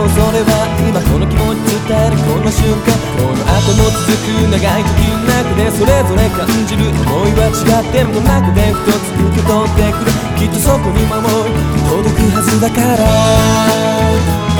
うそれは今この気持ち伝えるこの瞬間この後も続く長い時の中でそれぞれ感じる思いは違っても中で一つ受け取ってくるきっとそこに守り届くはずだから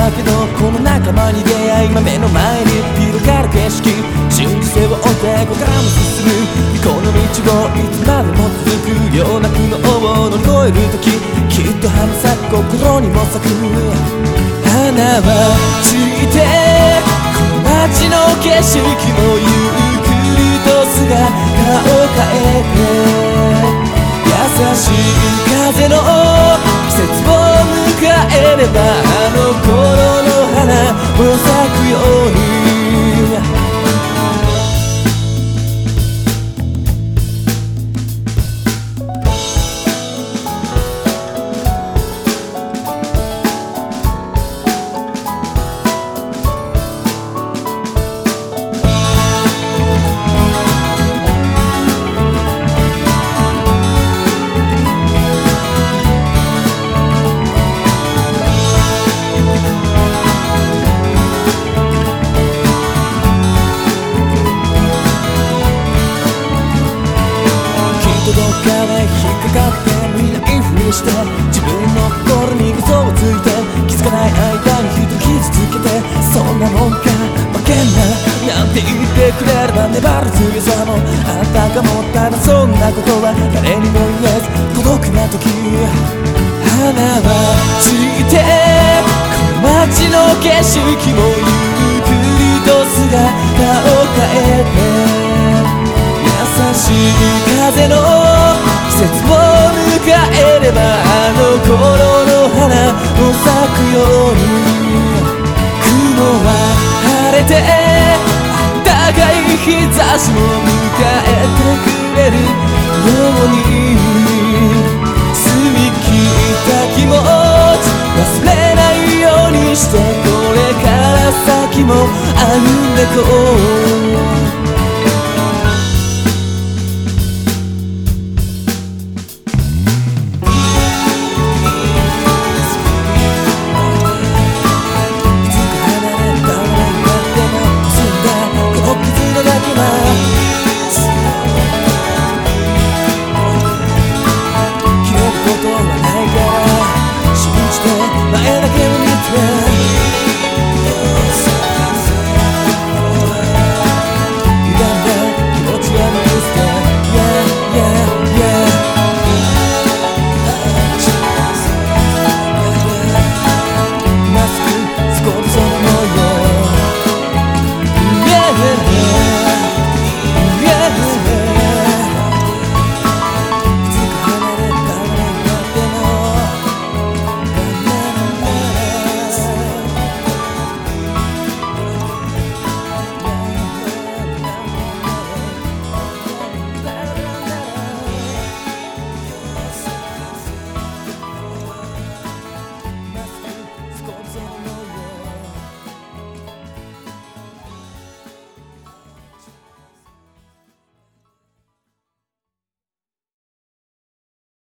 だけどこの仲間に出会い今目の前に広がる景色信じ性を追ってここからも進むこの道をいつまでも続くような苦悩を乗り越える時きっと花咲く心にも咲く花は散ってこの街の景色もゆっくりと姿を変えて優しい風の季節を迎えればあの頃して自分の心に嘘をついて気づかない間に人傷つけてそんなもんか負けんななんて言ってくれれば粘る強さもあったかもただそんなことは誰にも言えず孤独な時花は散ってこの街の景色もゆっくりと姿を変えて優しい雲は晴れてあったかい日差しも迎えてくれる。ように澄み切った気持ち忘れないようにしてこれから先も歩んでこう